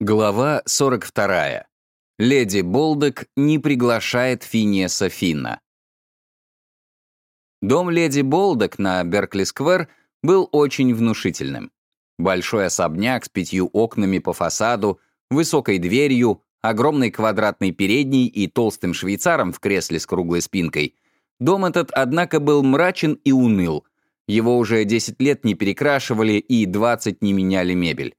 Глава 42. Леди Болдек не приглашает Финиеса Финна. Дом леди Болдек на Беркли-сквер был очень внушительным. Большой особняк с пятью окнами по фасаду, высокой дверью, огромной квадратной передней и толстым швейцаром в кресле с круглой спинкой. Дом этот, однако, был мрачен и уныл. Его уже 10 лет не перекрашивали и 20 не меняли мебель.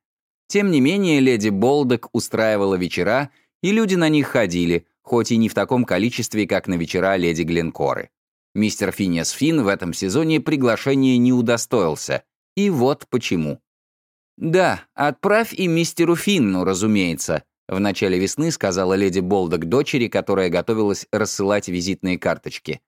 Тем не менее, леди Болдек устраивала вечера, и люди на них ходили, хоть и не в таком количестве, как на вечера леди Гленкоры. Мистер Финиас Финн в этом сезоне приглашения не удостоился. И вот почему. «Да, отправь и мистеру Финну, разумеется», в начале весны сказала леди Болдек дочери, которая готовилась рассылать визитные карточки.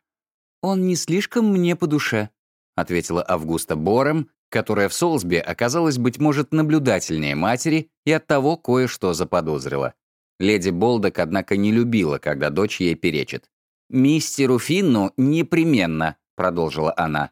«Он не слишком мне по душе», — ответила Августа Бором, которая в Солсби оказалась, быть может, наблюдательнее матери и оттого кое-что заподозрила. Леди Болдок, однако, не любила, когда дочь ей перечит. «Мистеру Финну непременно», — продолжила она.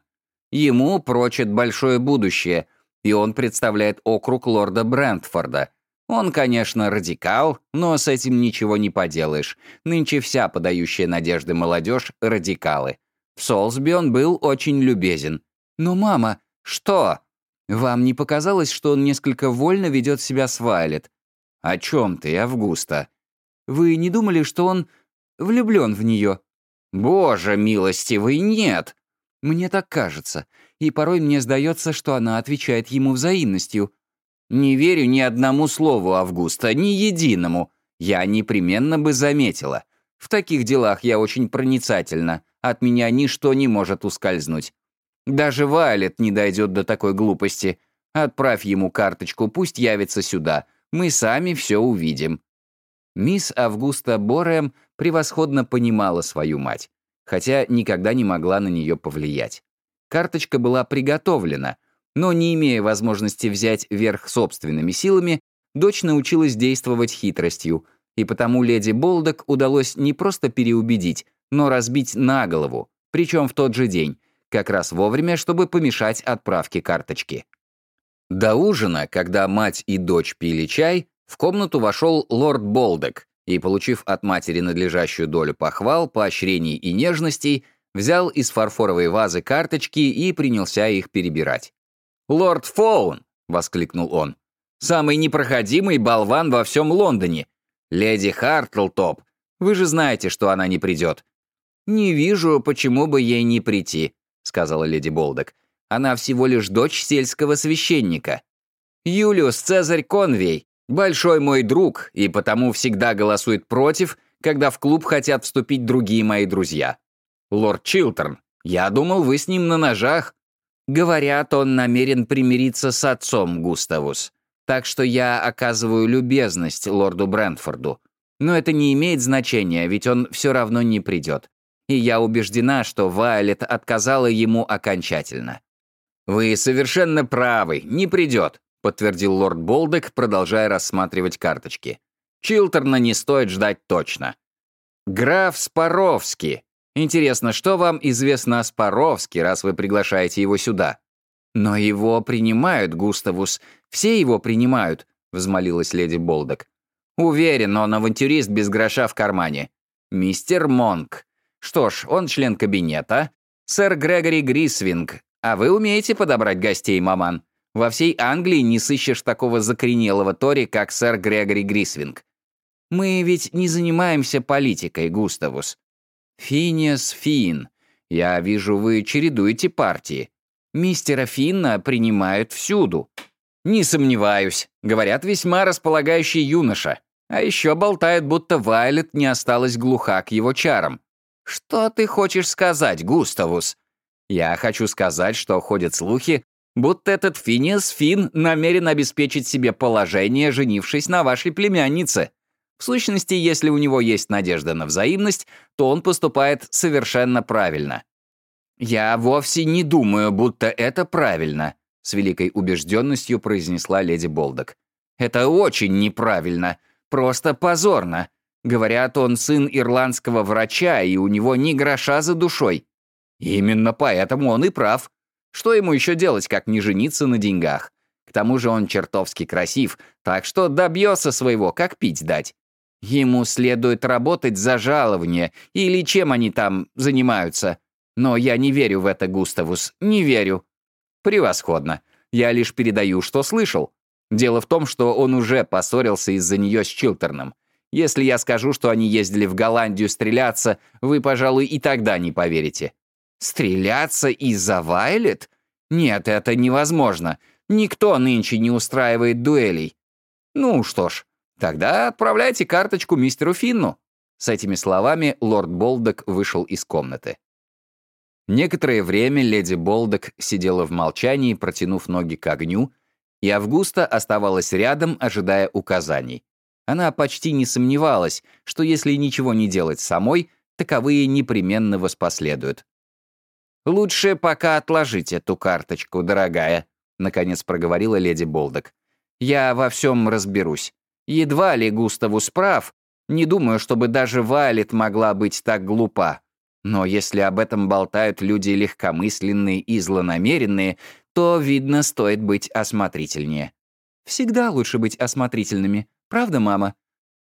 «Ему прочит большое будущее, и он представляет округ лорда Брентфорда. Он, конечно, радикал, но с этим ничего не поделаешь. Нынче вся подающая надежды молодежь — радикалы. В Солсби он был очень любезен. Но, мама, «Что? Вам не показалось, что он несколько вольно ведет себя с Вайлет?» «О чем ты, Августа?» «Вы не думали, что он влюблен в нее?» «Боже милостивый, нет!» «Мне так кажется, и порой мне сдается, что она отвечает ему взаимностью». «Не верю ни одному слову Августа, ни единому. Я непременно бы заметила. В таких делах я очень проницательна. От меня ничто не может ускользнуть. Даже Вайлет не дойдет до такой глупости. Отправь ему карточку, пусть явится сюда. Мы сами все увидим». Мисс Августа Бореем превосходно понимала свою мать, хотя никогда не могла на нее повлиять. Карточка была приготовлена, но, не имея возможности взять верх собственными силами, дочь научилась действовать хитростью, и потому леди Болдок удалось не просто переубедить, но разбить на голову, причем в тот же день, как раз вовремя, чтобы помешать отправке карточки. До ужина, когда мать и дочь пили чай, в комнату вошел лорд Болдек и, получив от матери надлежащую долю похвал, поощрений и нежностей, взял из фарфоровой вазы карточки и принялся их перебирать. «Лорд Фоун!» — воскликнул он. «Самый непроходимый болван во всем Лондоне! Леди Хартлтоп! Вы же знаете, что она не придет!» «Не вижу, почему бы ей не прийти», — сказала леди Болдок. «Она всего лишь дочь сельского священника. Юлиус Цезарь Конвей, большой мой друг, и потому всегда голосует против, когда в клуб хотят вступить другие мои друзья. Лорд Чилтерн, я думал, вы с ним на ножах». Говорят, он намерен примириться с отцом Густавус. Так что я оказываю любезность лорду Брентфорду. Но это не имеет значения, ведь он все равно не придет и я убеждена, что Вайлет отказала ему окончательно. «Вы совершенно правы, не придет», — подтвердил лорд Болдек, продолжая рассматривать карточки. «Чилтерна не стоит ждать точно». «Граф Спаровский. Интересно, что вам известно о Спаровске, раз вы приглашаете его сюда?» «Но его принимают, Густавус. Все его принимают», — взмолилась леди Болдек. «Уверен, он авантюрист без гроша в кармане. Мистер Монк. Что ж, он член кабинета. Сэр Грегори Грисвинг. А вы умеете подобрать гостей, маман? Во всей Англии не сыщешь такого закоренелого Тори, как сэр Грегори Грисвинг. Мы ведь не занимаемся политикой, Густавус. Финиас Фин. Я вижу, вы чередуете партии. Мистера Финна принимают всюду. Не сомневаюсь. Говорят, весьма располагающий юноша. А еще болтают, будто Вайлет не осталась глуха к его чарам. «Что ты хочешь сказать, Густавус?» «Я хочу сказать, что ходят слухи, будто этот Финиас Фин намерен обеспечить себе положение, женившись на вашей племяннице. В сущности, если у него есть надежда на взаимность, то он поступает совершенно правильно». «Я вовсе не думаю, будто это правильно», — с великой убежденностью произнесла леди Болдок. «Это очень неправильно, просто позорно. Говорят, он сын ирландского врача, и у него ни гроша за душой. Именно поэтому он и прав. Что ему еще делать, как не жениться на деньгах? К тому же он чертовски красив, так что добьется своего, как пить дать. Ему следует работать за жалование, или чем они там занимаются. Но я не верю в это, Густавус, не верю. Превосходно. Я лишь передаю, что слышал. Дело в том, что он уже поссорился из-за нее с Чилтерном. Если я скажу, что они ездили в Голландию стреляться, вы, пожалуй, и тогда не поверите. Стреляться из-за Вайлет? Нет, это невозможно. Никто нынче не устраивает дуэлей. Ну что ж, тогда отправляйте карточку мистеру Финну. С этими словами лорд Болдок вышел из комнаты. Некоторое время леди Болдок сидела в молчании, протянув ноги к огню, и Августа оставалась рядом, ожидая указаний. Она почти не сомневалась, что если ничего не делать самой, таковые непременно воспоследуют. «Лучше пока отложить эту карточку, дорогая», — наконец проговорила леди Болдок. «Я во всем разберусь. Едва ли Густаву справ, не думаю, чтобы даже Вайлет могла быть так глупа. Но если об этом болтают люди легкомысленные и злонамеренные, то, видно, стоит быть осмотрительнее. Всегда лучше быть осмотрительными, правда, мама?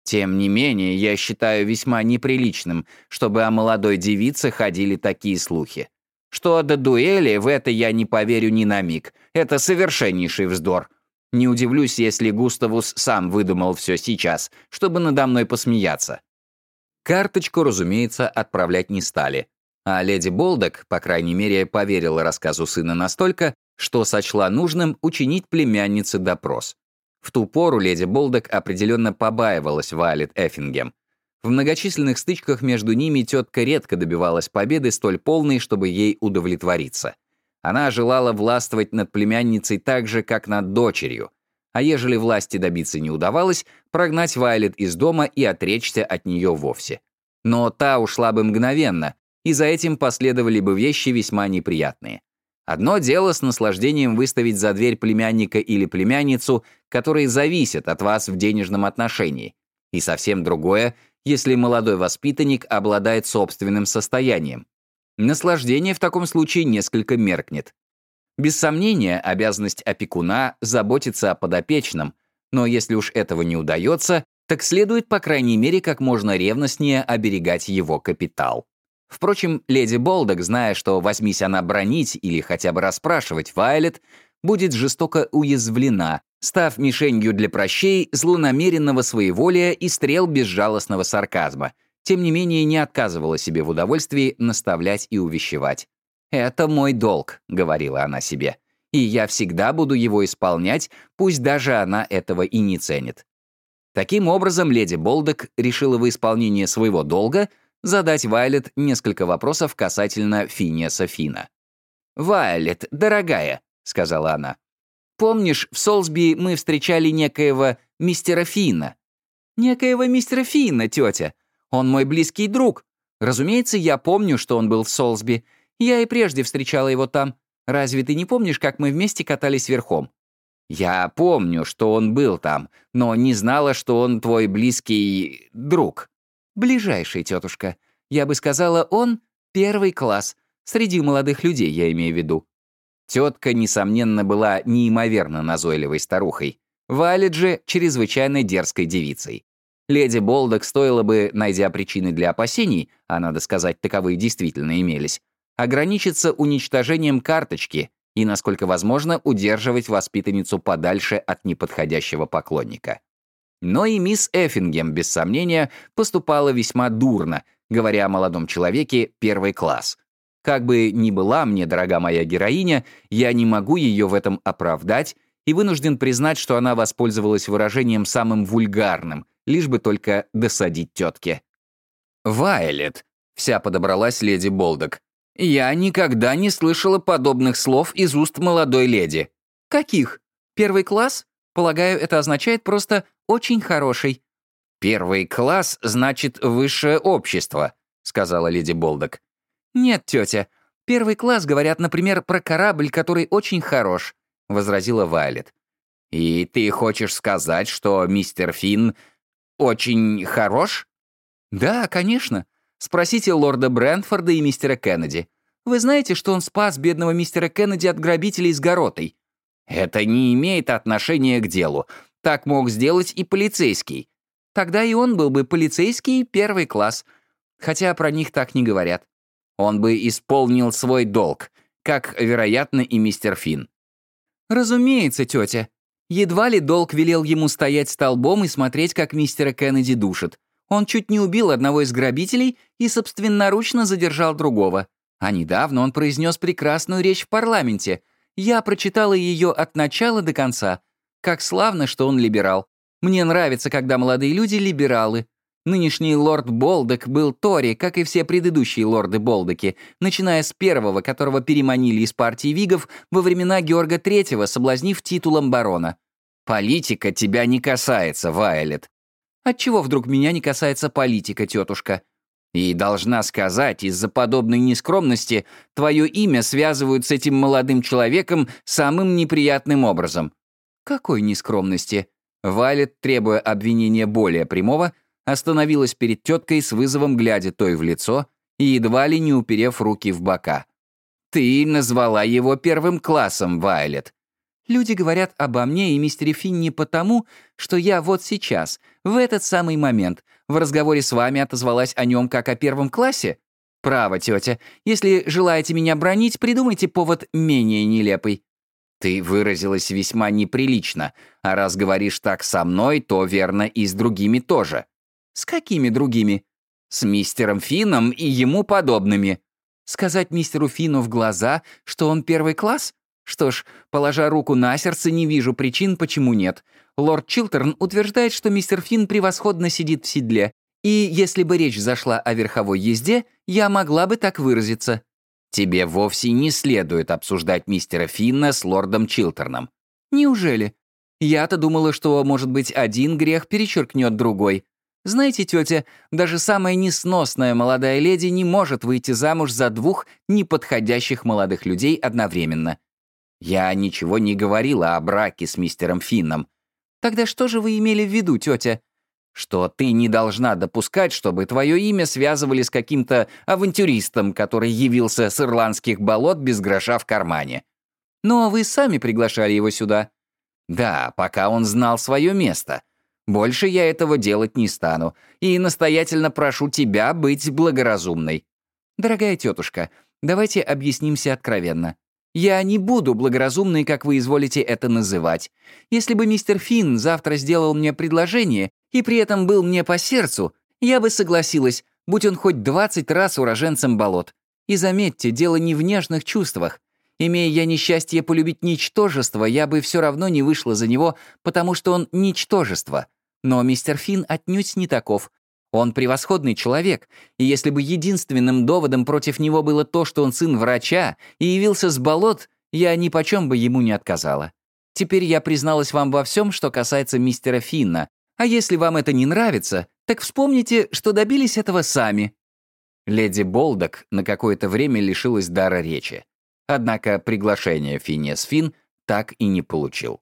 Тем не менее, я считаю весьма неприличным, чтобы о молодой девице ходили такие слухи. Что до дуэли, в это я не поверю ни на миг. Это совершеннейший вздор. Не удивлюсь, если Густавус сам выдумал все сейчас, чтобы надо мной посмеяться. Карточку, разумеется, отправлять не стали. А леди Болдок, по крайней мере, поверила рассказу сына настолько, что сочла нужным учинить племяннице допрос. В ту пору леди Болдок определенно побаивалась Вайлет Эффингем. В многочисленных стычках между ними тетка редко добивалась победы столь полной, чтобы ей удовлетвориться. Она желала властвовать над племянницей так же, как над дочерью, а ежели власти добиться не удавалось, прогнать Вайлет из дома и отречься от нее вовсе. Но та ушла бы мгновенно, и за этим последовали бы вещи весьма неприятные. Одно дело с наслаждением выставить за дверь племянника или племянницу, которые зависят от вас в денежном отношении, и совсем другое, если молодой воспитанник обладает собственным состоянием. Наслаждение в таком случае несколько меркнет. Без сомнения, обязанность опекуна — заботиться о подопечном, но если уж этого не удается, так следует, по крайней мере, как можно ревностнее оберегать его капитал. Впрочем, леди Болдок, зная, что возьмись она бронить или хотя бы расспрашивать Вайлет, будет жестоко уязвлена, став мишенью для прощей злонамеренного своеволия и стрел безжалостного сарказма, тем не менее не отказывала себе в удовольствии наставлять и увещевать. «Это мой долг», — говорила она себе, «и я всегда буду его исполнять, пусть даже она этого и не ценит». Таким образом, леди Болдок решила в исполнении своего долга задать Вайлет несколько вопросов касательно Финиаса Фина. «Вайлет, дорогая», — сказала она, «помнишь, в Солсби мы встречали некоего мистера Фина?» «Некоего мистера Фина, тетя. Он мой близкий друг. Разумеется, я помню, что он был в Солсби. Я и прежде встречала его там. Разве ты не помнишь, как мы вместе катались верхом?» «Я помню, что он был там, но не знала, что он твой близкий друг». «Ближайший, тетушка. Я бы сказала, он первый класс. Среди молодых людей, я имею в виду». Тетка, несомненно, была неимоверно назойливой старухой. Валет же чрезвычайно дерзкой девицей. Леди Болдок стоило бы, найдя причины для опасений, а надо сказать, таковые действительно имелись, ограничиться уничтожением карточки и, насколько возможно, удерживать воспитанницу подальше от неподходящего поклонника. Но и мисс Эффингем, без сомнения, поступала весьма дурно, говоря о молодом человеке первый класс. Как бы ни была мне дорога моя героиня, я не могу ее в этом оправдать и вынужден признать, что она воспользовалась выражением самым вульгарным, лишь бы только досадить тетке. «Вайлет», — вся подобралась леди Болдок, «я никогда не слышала подобных слов из уст молодой леди». «Каких? Первый класс? Полагаю, это означает просто «очень хороший». «Первый класс значит высшее общество», — сказала леди Болдок. «Нет, тетя. Первый класс говорят, например, про корабль, который очень хорош», — возразила Вайлет. «И ты хочешь сказать, что мистер Финн очень хорош?» «Да, конечно. Спросите лорда Брентфорда и мистера Кеннеди. Вы знаете, что он спас бедного мистера Кеннеди от грабителей с горотой?» Это не имеет отношения к делу. Так мог сделать и полицейский. Тогда и он был бы полицейский первый класс. Хотя про них так не говорят. Он бы исполнил свой долг, как, вероятно, и мистер Финн. Разумеется, тетя. Едва ли долг велел ему стоять столбом и смотреть, как мистера Кеннеди душит. Он чуть не убил одного из грабителей и собственноручно задержал другого. А недавно он произнес прекрасную речь в парламенте. Я прочитала ее от начала до конца. Как славно, что он либерал. Мне нравится, когда молодые люди либералы. Нынешний лорд Болдек был Тори, как и все предыдущие лорды Болдеки, начиная с первого, которого переманили из партии Вигов во времена Георга Третьего, соблазнив титулом барона. «Политика тебя не касается, Вайлет». «Отчего вдруг меня не касается политика, тетушка?» И должна сказать, из-за подобной нескромности твое имя связывают с этим молодым человеком самым неприятным образом. Какой нескромности? Валет, требуя обвинения более прямого, остановилась перед теткой с вызовом, глядя той в лицо и едва ли не уперев руки в бока. «Ты назвала его первым классом, Вайлет. Люди говорят обо мне и мистере Финни потому, что я вот сейчас, в этот самый момент, в разговоре с вами отозвалась о нем как о первом классе? Право, тетя, если желаете меня бронить, придумайте повод менее нелепый. Ты выразилась весьма неприлично, а раз говоришь так со мной, то верно и с другими тоже. С какими другими? С мистером Финном и ему подобными. Сказать мистеру Фину в глаза, что он первый класс? Что ж, положа руку на сердце, не вижу причин, почему нет. Лорд Чилтерн утверждает, что мистер Финн превосходно сидит в седле, и если бы речь зашла о верховой езде, я могла бы так выразиться. Тебе вовсе не следует обсуждать мистера Финна с лордом Чилтерном. Неужели? Я-то думала, что, может быть, один грех перечеркнет другой. Знаете, тетя, даже самая несносная молодая леди не может выйти замуж за двух неподходящих молодых людей одновременно. Я ничего не говорила о браке с мистером Финном. Тогда что же вы имели в виду, тетя? Что ты не должна допускать, чтобы твое имя связывали с каким-то авантюристом, который явился с ирландских болот без гроша в кармане. Но вы сами приглашали его сюда. Да, пока он знал свое место. Больше я этого делать не стану, и настоятельно прошу тебя быть благоразумной. Дорогая тетушка, давайте объяснимся откровенно. Я не буду благоразумной, как вы изволите это называть. Если бы мистер Финн завтра сделал мне предложение и при этом был мне по сердцу, я бы согласилась, будь он хоть 20 раз уроженцем болот. И заметьте, дело не в нежных чувствах. Имея я несчастье полюбить ничтожество, я бы все равно не вышла за него, потому что он ничтожество. Но мистер Финн отнюдь не таков. Он превосходный человек, и если бы единственным доводом против него было то, что он сын врача и явился с болот, я ни почем бы ему не отказала. Теперь я призналась вам во всем, что касается мистера Финна, а если вам это не нравится, так вспомните, что добились этого сами». Леди Болдок на какое-то время лишилась дара речи. Однако приглашение Финес Фин так и не получил.